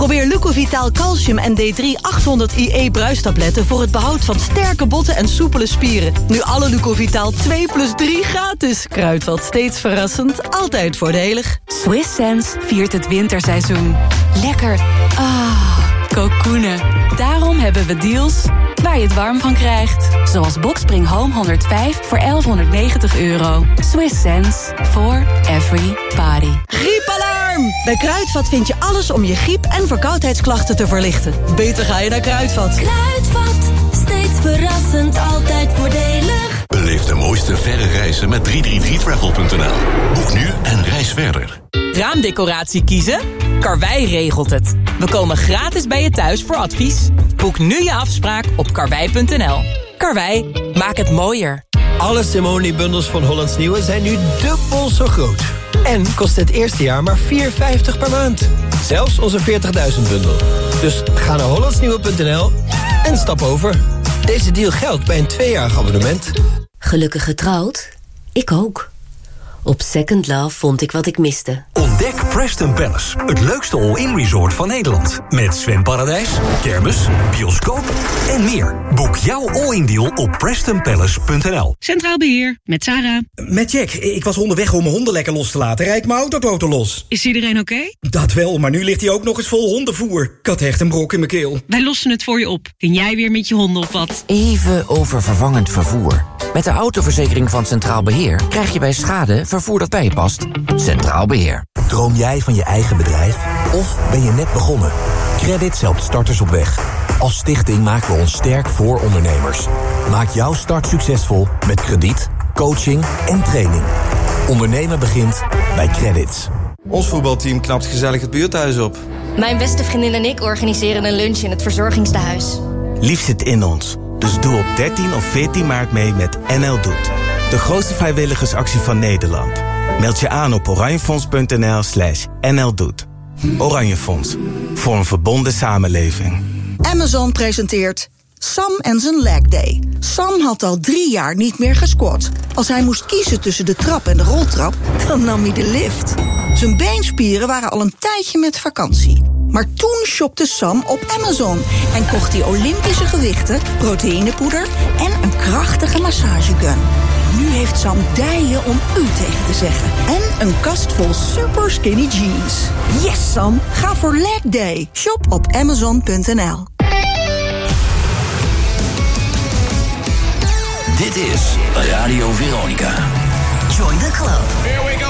Probeer Lucovitaal Calcium en D3 800 IE bruistabletten... voor het behoud van sterke botten en soepele spieren. Nu alle Lucovitaal 2 plus 3 gratis. Kruidvat steeds verrassend, altijd voordelig. Swiss Sense viert het winterseizoen. Lekker. Ah, oh, Daarom hebben we deals waar je het warm van krijgt. Zoals Boxspring Home 105 voor 1190 euro. Swiss sense for every body. Griepalarm! Bij Kruidvat vind je alles om je griep- en verkoudheidsklachten te verlichten. Beter ga je naar Kruidvat. Kruidvat, steeds verrassend, altijd voordelig. Beleef de mooiste verre reizen met 333travel.nl. Boek nu en reis verder. Raamdecoratie kiezen? Karwei regelt het. We komen gratis bij je thuis voor advies. Boek nu je afspraak op karwei.nl. Karwei, maak het mooier. Alle Simone-bundels van Hollands Nieuwe zijn nu dubbel zo groot. En kost het eerste jaar maar 4,50 per maand. Zelfs onze 40.000 bundel. Dus ga naar hollandsnieuwe.nl en stap over. Deze deal geldt bij een tweejarig abonnement. Gelukkig getrouwd? Ik ook. Op Second Love vond ik wat ik miste. Ontdek Preston Palace, het leukste all-in resort van Nederland. Met zwemparadijs, kermis, bioscoop en meer. Boek jouw all-in deal op prestonpalace.nl. Centraal Beheer, met Sarah. Met Jack. Ik was onderweg om mijn honden lekker los te laten. Rijd mijn autoboten los. Is iedereen oké? Dat wel, maar nu ligt hij ook nog eens vol hondenvoer. Ik had echt een brok in mijn keel. Wij lossen het voor je op. Kun jij weer met je honden op wat? Even over vervangend vervoer. Met de autoverzekering van Centraal Beheer krijg je bij schade vervoer dat bij je past. Centraal Beheer. Droom jij van je eigen bedrijf? Of ben je net begonnen? Credits helpt starters op weg. Als stichting maken we ons sterk voor ondernemers. Maak jouw start succesvol met krediet, coaching en training. Ondernemen begint bij Credits. Ons voetbalteam knapt gezellig het buurthuis op. Mijn beste vriendin en ik organiseren een lunch in het verzorgingstehuis. Lief zit in ons. Dus doe op 13 of 14 maart mee met NL Doet. De grootste vrijwilligersactie van Nederland. Meld je aan op oranjefonds.nl slash nldoet. Oranje Fonds. Voor een verbonden samenleving. Amazon presenteert Sam en zijn leg day. Sam had al drie jaar niet meer gesquat. Als hij moest kiezen tussen de trap en de roltrap, dan nam hij de lift. Zijn beenspieren waren al een tijdje met vakantie. Maar toen shopte Sam op Amazon en kocht hij Olympische gewichten, proteïnepoeder en een krachtige massagegun. Nu heeft Sam dijen om u tegen te zeggen. En een kast vol super skinny jeans. Yes, Sam! Ga voor leg day. Shop op amazon.nl. Dit is Radio Veronica. Join the club. Here we go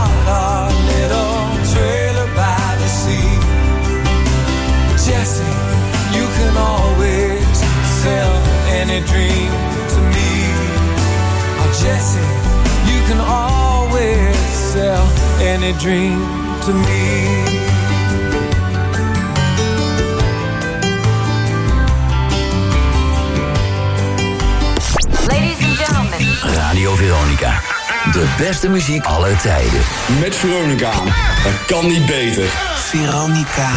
always sell any dream to me. Oh, Jesse, you can always sell any dream to me. Ladies and gentlemen. Radio Veronica. De beste muziek aller tijden. Met Veronica. Dat kan niet beter. Veronica.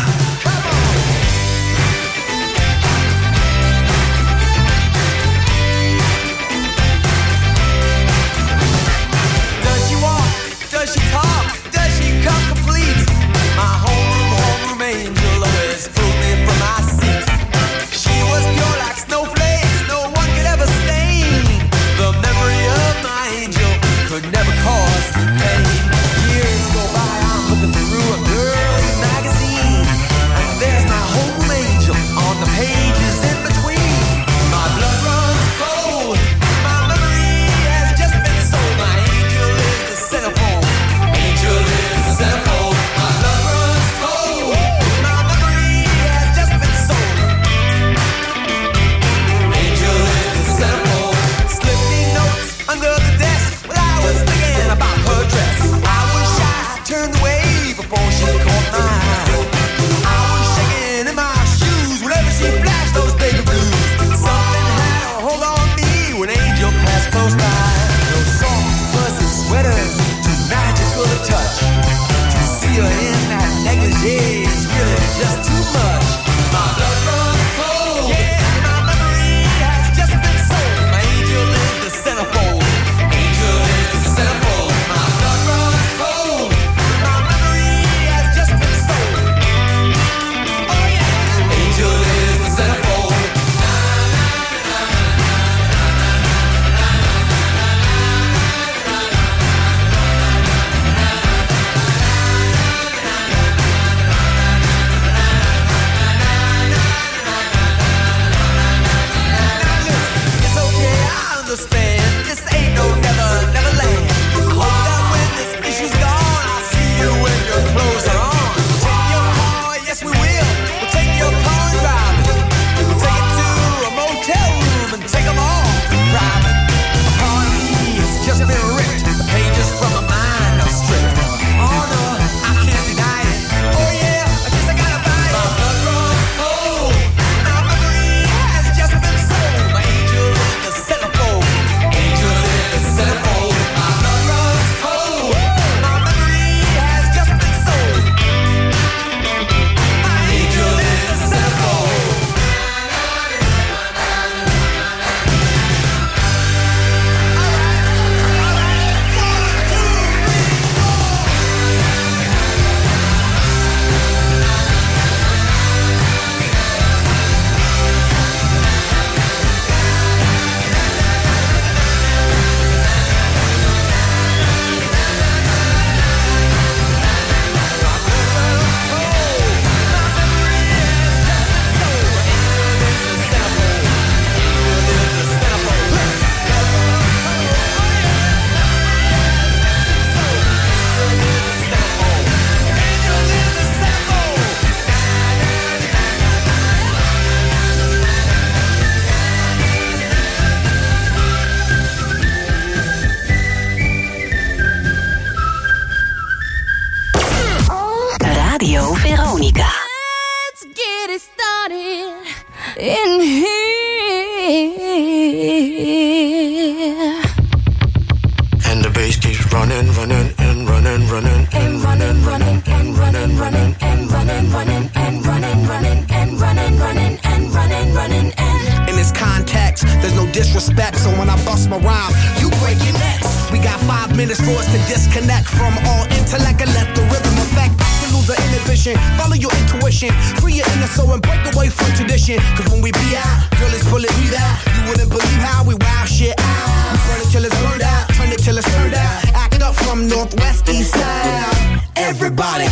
Minutes for us to disconnect from all intellect and let the rhythm affect. To lose the inhibition, follow your intuition, free your inner soul and break away from tradition. Cause when we be out, girl, it's pulling me out. You wouldn't believe how we wow shit out. We burn it till it's burned out, turn it till it's turned out. Act up from northwest east side. Everybody,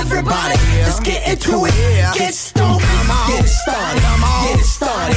everybody, let's get into it. Get stoked, get it started, get it started,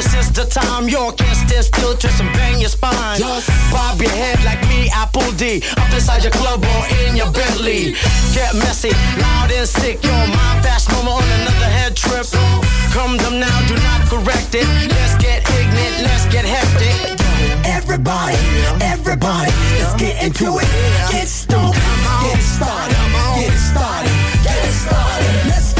this is the time. You can't stand still, twist and bang your spine. Bob your head like me, Apple D. Up inside your club or in your Bentley. Get messy, loud and sick. Your mind fast moment on another head trip. Come them now, do not correct it. Let's get ignorant, let's get hectic. Everybody, everybody, let's get into it. Get stoked, get it started, get it started, get started. Let's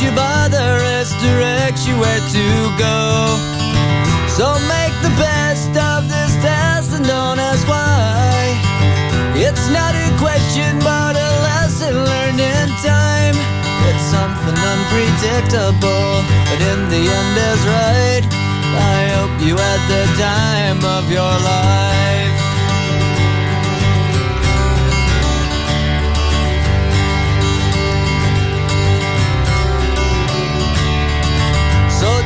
You by the wrist, directs you where to go. So make the best of this test and don't ask why. It's not a question, but a lesson learned in time. It's something unpredictable, but in the end is right. I hope you had the time of your life.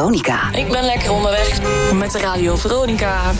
Veronica. Ik ben lekker onderweg met de Radio Veronica.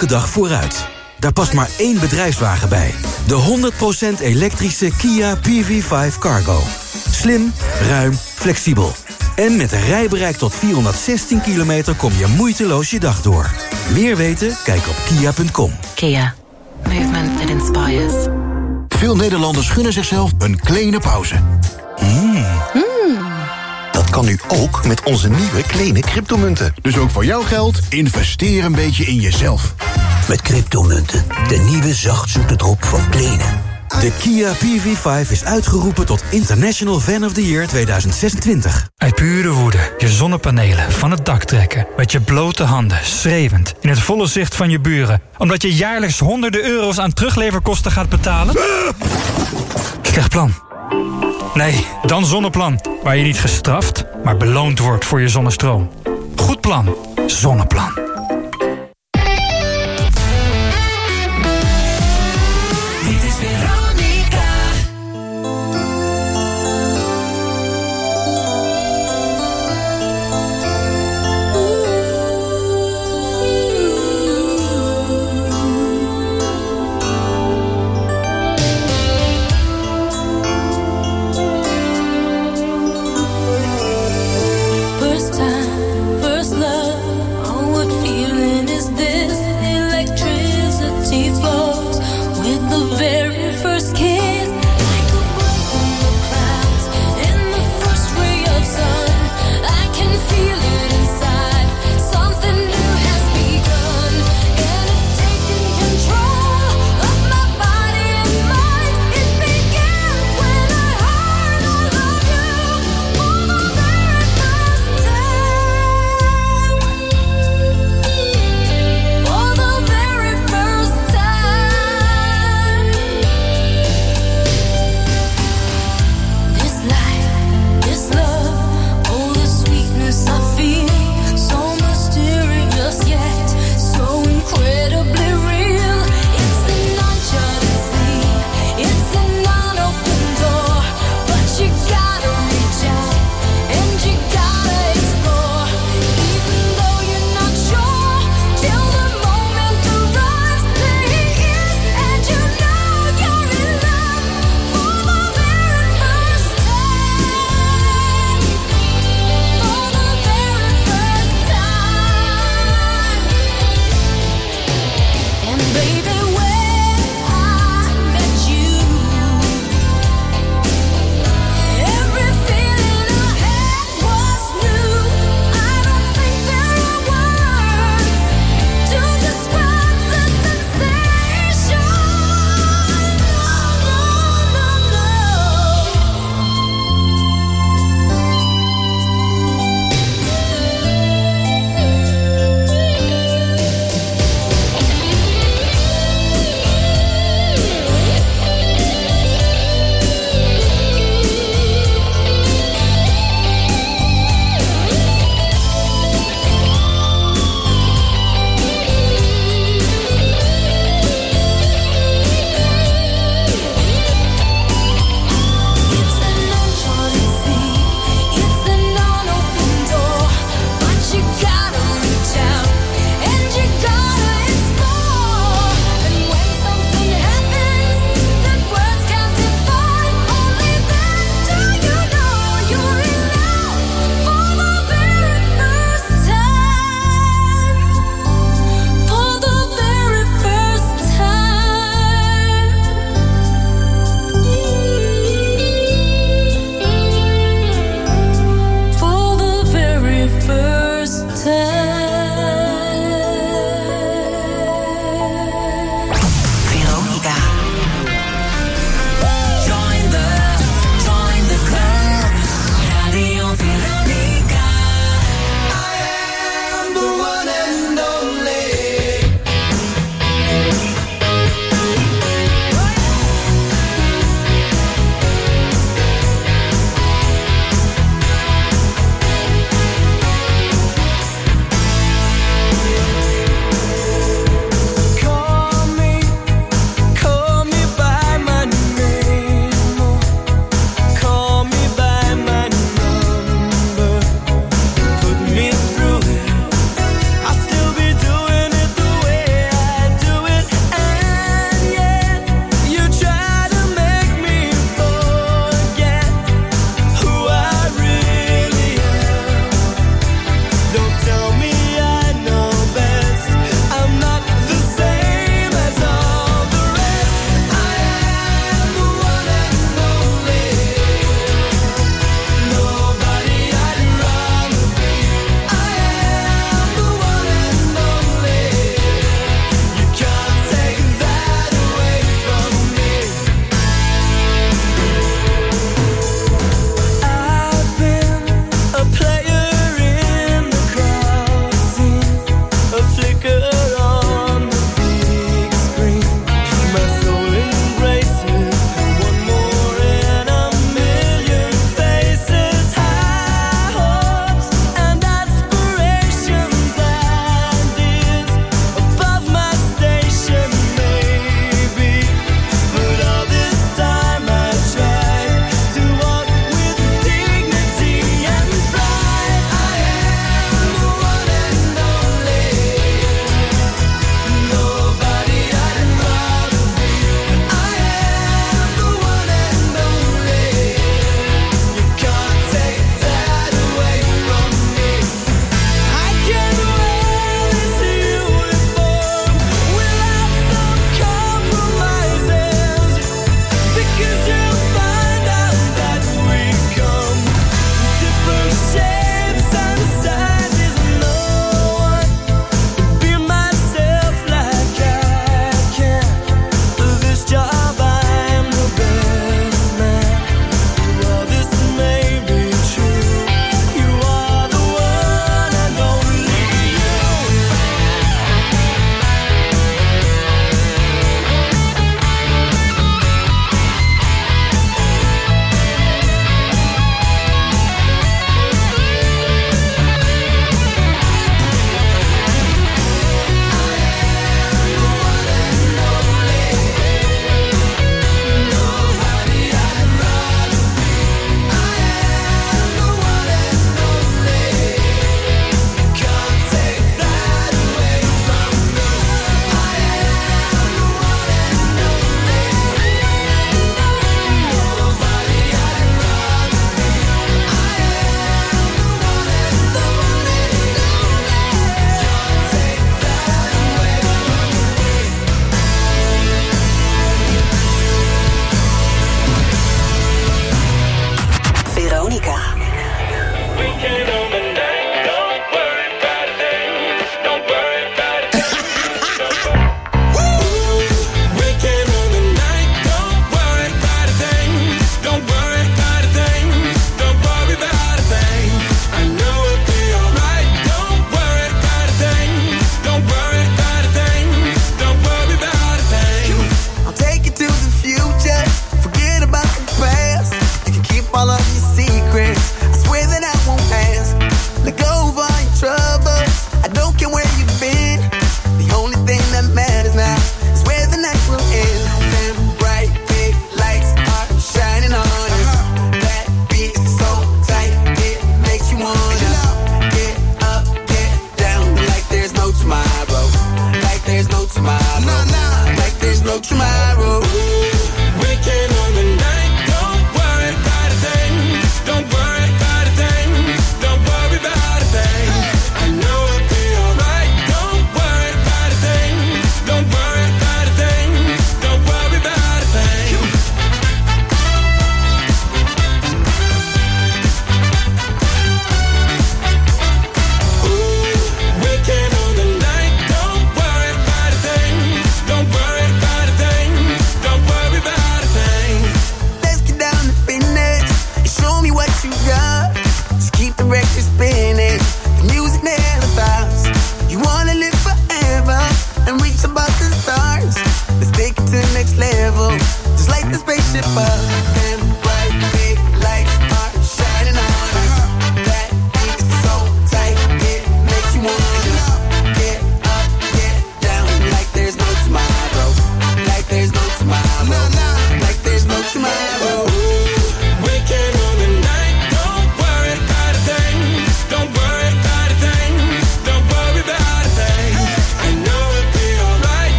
Elke dag vooruit. Daar past maar één bedrijfswagen bij. De 100% elektrische Kia PV5 Cargo. Slim, ruim, flexibel. En met een rijbereik tot 416 kilometer kom je moeiteloos je dag door. Meer weten? Kijk op kia.com. Kia. Movement that inspires. Veel Nederlanders gunnen zichzelf een kleine pauze. Hmm. Dat kan nu ook met onze nieuwe kleine cryptomunten. Dus ook voor jouw geld, investeer een beetje in jezelf. Met cryptomunten, de nieuwe zachtzoete drop van Kleene. De Kia PV5 is uitgeroepen tot International Fan of the Year 2026. Uit pure woede je zonnepanelen van het dak trekken. Met je blote handen, schreeuwend, in het volle zicht van je buren. Omdat je jaarlijks honderden euro's aan terugleverkosten gaat betalen? Slecht plan. Nee, dan Zonneplan. Waar je niet gestraft, maar beloond wordt voor je zonnestroom. Goed plan. Zonneplan.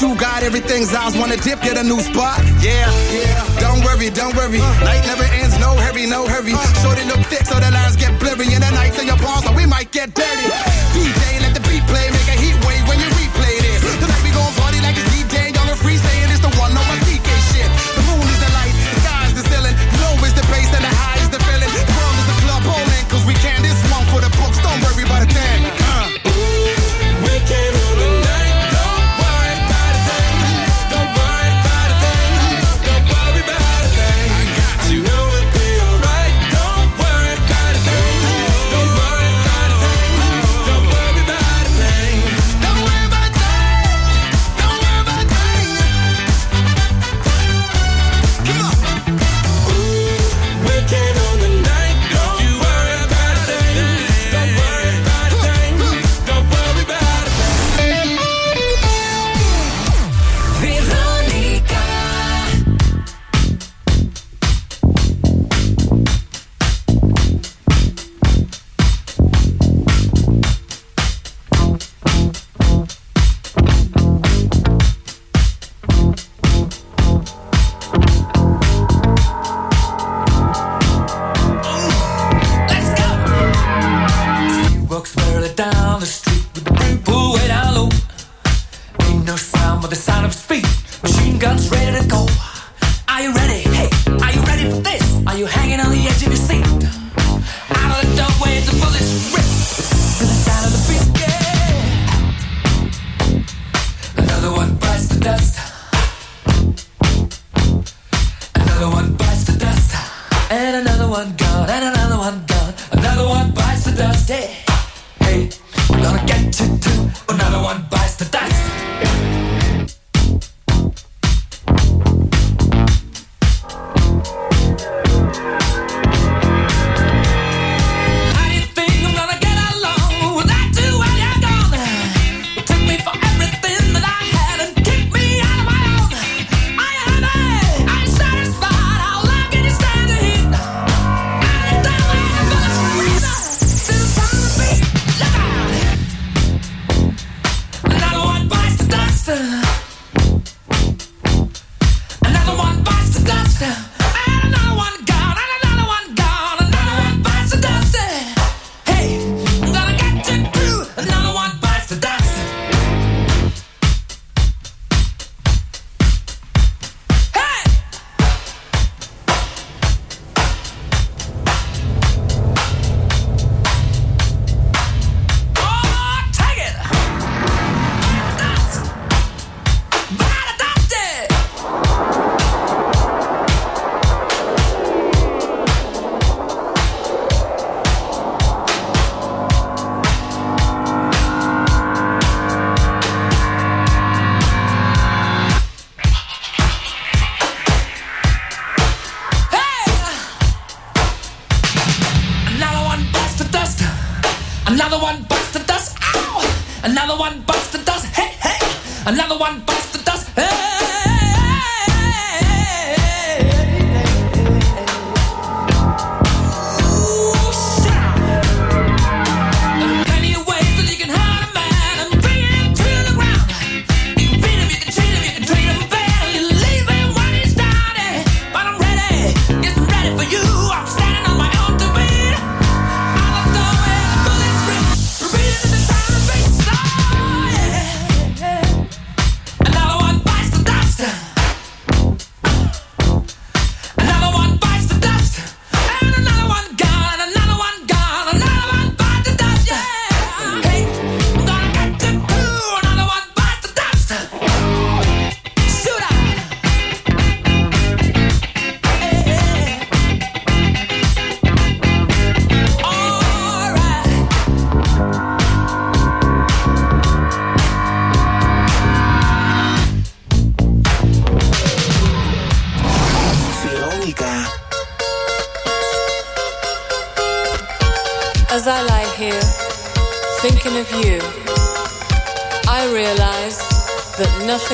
you got everything's ours. Wanna dip, get a new spot? Yeah, yeah. Don't worry, don't worry. Night never ends, no hurry, no hurry.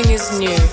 nothing is new.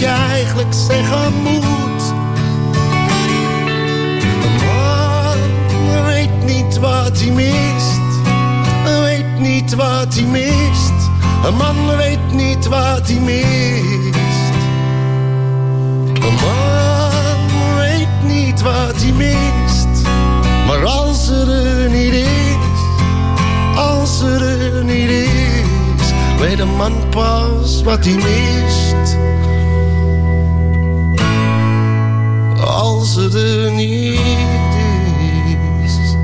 je eigenlijk zeggen moet. Een man weet niet wat hij mist, weet niet wat hij mist. Een man weet niet wat hij mist. Een man weet niet wat hij mist, maar als er niet is, als er niet is, weet een man pas wat hij mist. Er niet is.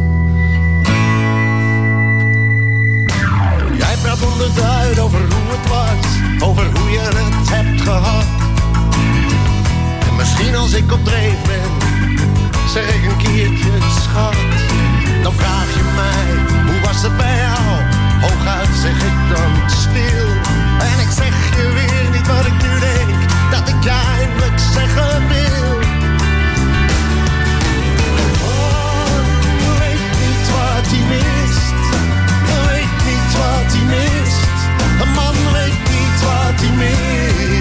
Jij praat onderduid over hoe het was, over hoe je het hebt gehad. En misschien als ik op dreef ben, zeg ik een keertje schat. Dan vraag je mij, hoe was het bij jou? Hooguit zeg ik dan stil. En ik zeg je weer niet wat ik nu denk, dat ik eindelijk zeggen wil. Wat hij mist. Weet niet wat hij mist. Een man weet niet wat hij mist.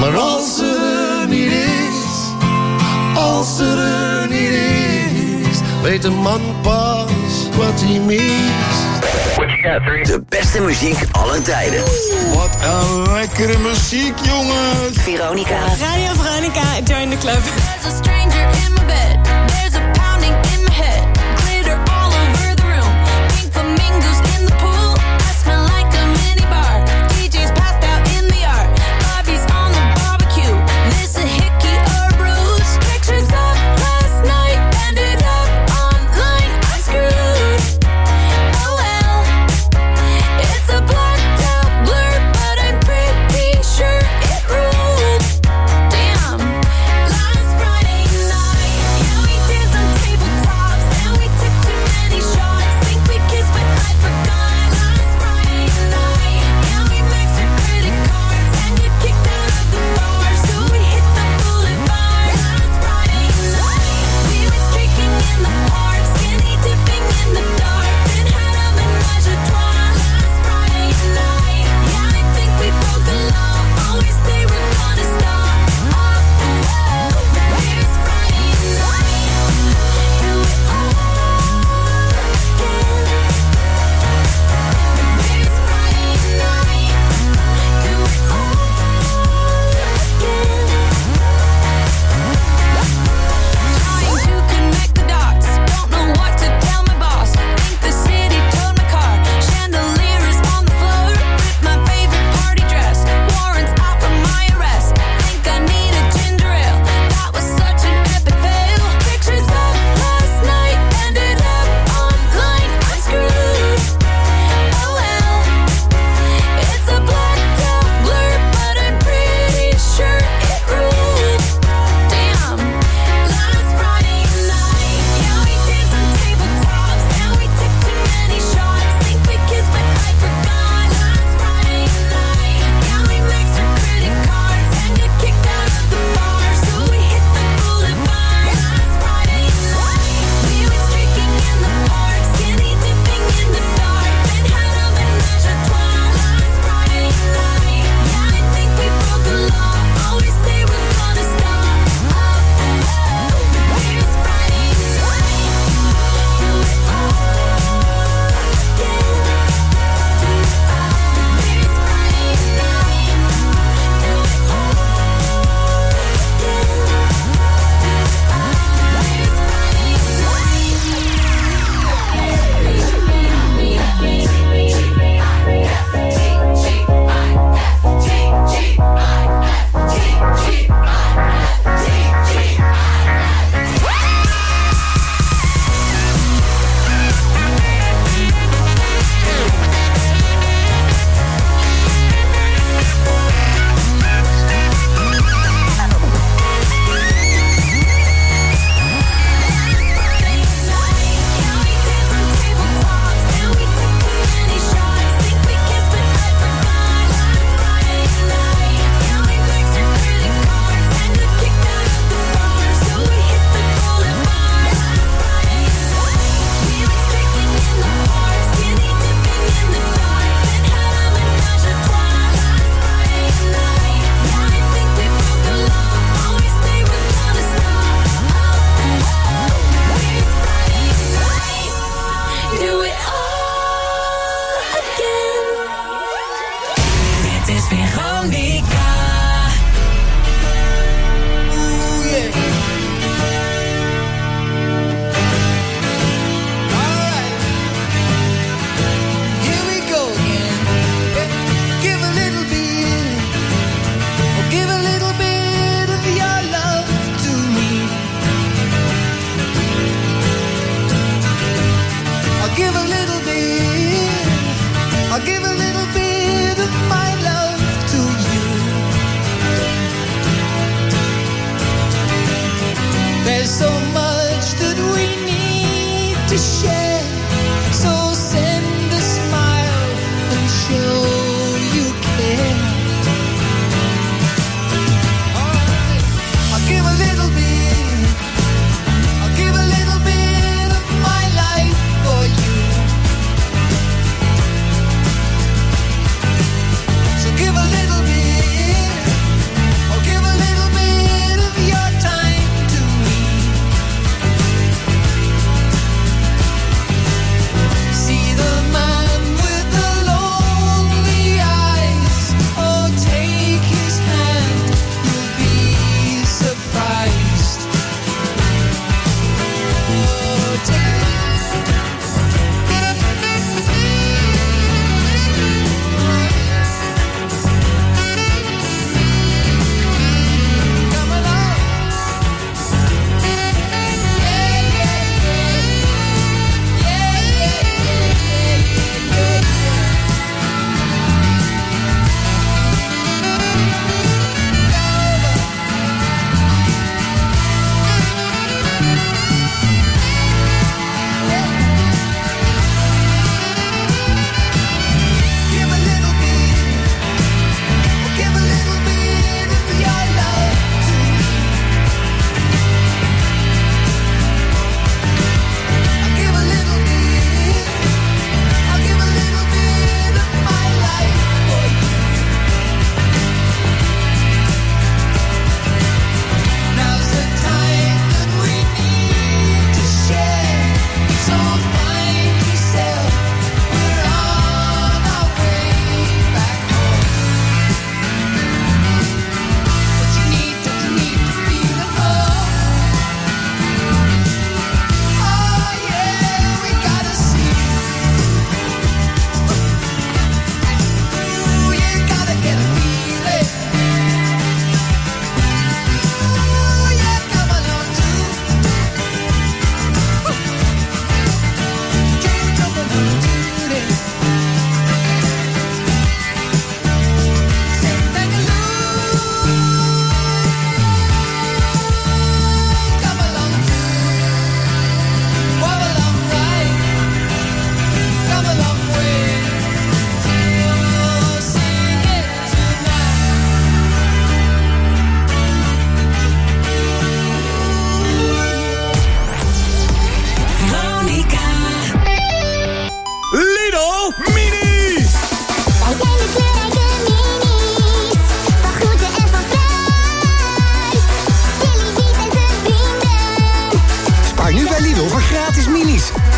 Maar als ze er niet is, als ze er niet is, weet een man pas wat hij mist. De beste muziek aller tijden. Wat een lekkere muziek, jongens. Veronica. Radio Veronica, join the club. There's a stranger in my bed.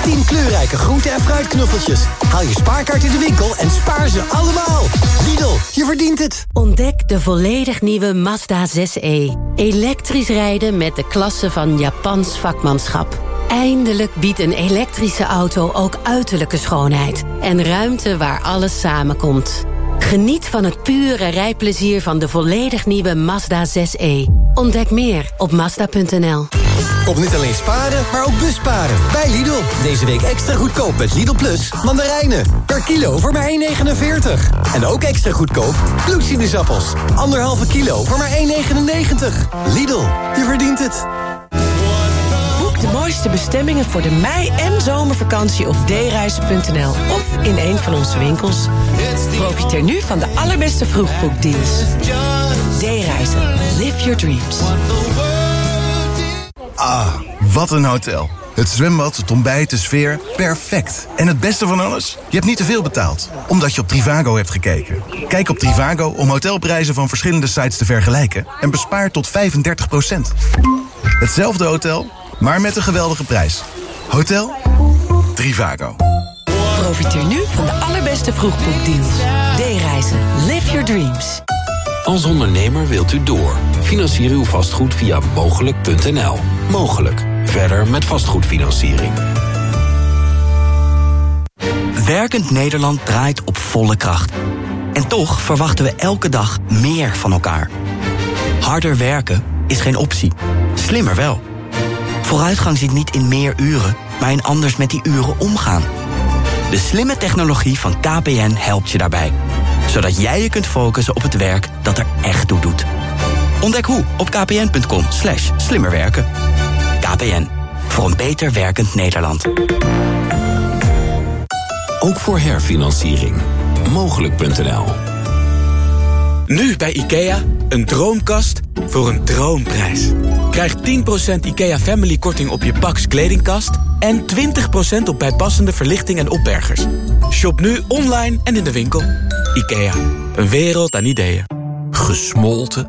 10 kleurrijke groente- en fruitknuffeltjes. Haal je spaarkaart in de winkel en spaar ze allemaal. Lidl, je verdient het. Ontdek de volledig nieuwe Mazda 6e. Elektrisch rijden met de klasse van Japans vakmanschap. Eindelijk biedt een elektrische auto ook uiterlijke schoonheid. En ruimte waar alles samenkomt. Geniet van het pure rijplezier van de volledig nieuwe Mazda 6e. Ontdek meer op Mazda.nl. Kom niet alleen sparen, maar ook busparen. Bij Lidl. Deze week extra goedkoop met Lidl Plus. Mandarijnen. Per kilo voor maar 1,49. En ook extra goedkoop bloedsinusappels. Anderhalve kilo voor maar 1,99. Lidl, je verdient het. Boek de mooiste bestemmingen voor de mei- en zomervakantie op dereizen.nl of in een van onze winkels. Profiteer nu van de allerbeste vroegboekdeals. D-reizen. Live your dreams. Ah, wat een hotel. Het zwembad, het ontbijt, de sfeer, perfect. En het beste van alles? Je hebt niet te veel betaald, omdat je op Trivago hebt gekeken. Kijk op Trivago om hotelprijzen van verschillende sites te vergelijken... en bespaar tot 35% Hetzelfde hotel, maar met een geweldige prijs. Hotel Trivago. Profiteer nu van de allerbeste vroegboekdeals. D-reizen. Live your dreams. Als ondernemer wilt u door. Financier uw vastgoed via mogelijk.nl. Mogelijk. Verder met vastgoedfinanciering. Werkend Nederland draait op volle kracht. En toch verwachten we elke dag meer van elkaar. Harder werken is geen optie. Slimmer wel. Vooruitgang zit niet in meer uren, maar in anders met die uren omgaan. De slimme technologie van KPN helpt je daarbij. Zodat jij je kunt focussen op het werk dat er echt toe doet. Ontdek hoe op kpn.com slash slimmerwerken. KPN, voor een beter werkend Nederland. Ook voor herfinanciering. Mogelijk.nl Nu bij IKEA, een droomkast voor een droomprijs. Krijg 10% IKEA Family Korting op je Pax Kledingkast... en 20% op bijpassende verlichting en opbergers. Shop nu online en in de winkel. IKEA, een wereld aan ideeën. Gesmolten,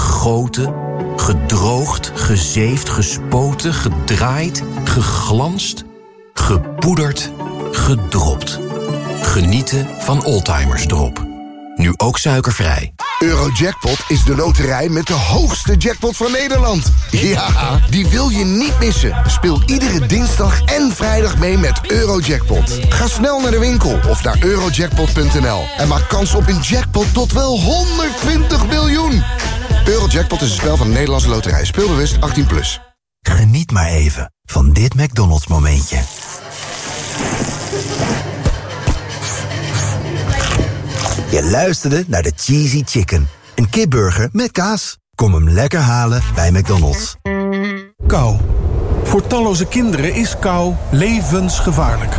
gegoten, gedroogd, gezeefd, gespoten, gedraaid, geglanst, gepoederd, gedropt. Genieten van Oldtimers Drop. Nu ook suikervrij. Eurojackpot is de loterij met de hoogste jackpot van Nederland. Ja, die wil je niet missen. Speel iedere dinsdag en vrijdag mee met Eurojackpot. Ga snel naar de winkel of naar eurojackpot.nl en maak kans op een jackpot tot wel 120 miljoen. Eurojackpot is een spel van de Nederlandse loterij. Speelbewust 18+. Plus. Geniet maar even van dit McDonald's momentje. Je luisterde naar de Cheesy Chicken. Een kipburger met kaas. Kom hem lekker halen bij McDonald's. Kou. Voor talloze kinderen is kou levensgevaarlijk.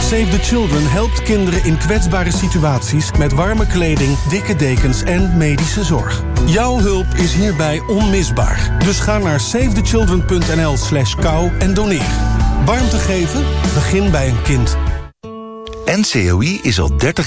Save the Children helpt kinderen in kwetsbare situaties... met warme kleding, dikke dekens en medische zorg. Jouw hulp is hierbij onmisbaar. Dus ga naar savethechildren.nl slash kou en doneer. Warmte geven? Begin bij een kind. NCOI is al 30 jaar